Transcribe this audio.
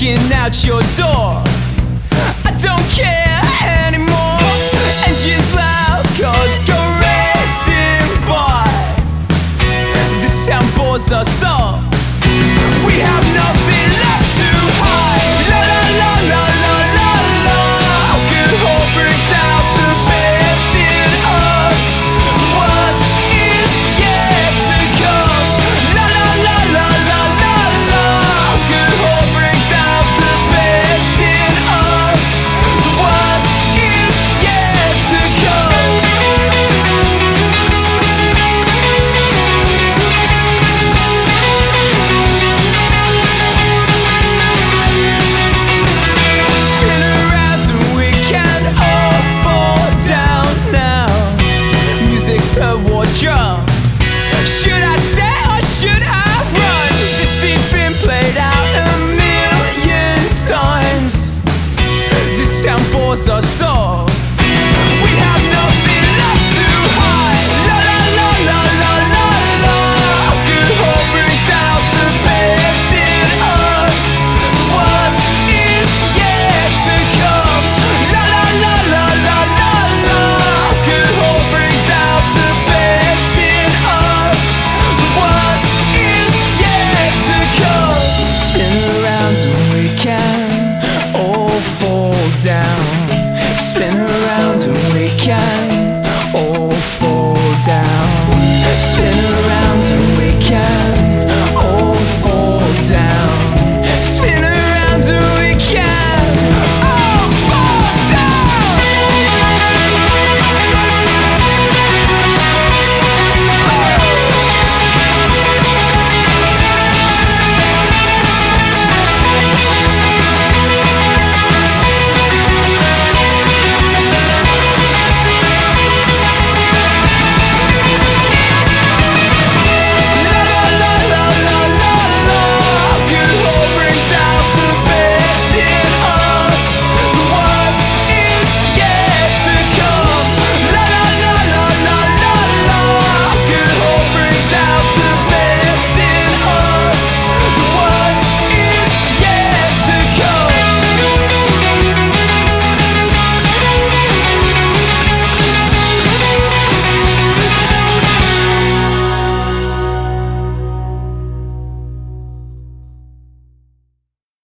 walking out your door. Million times. This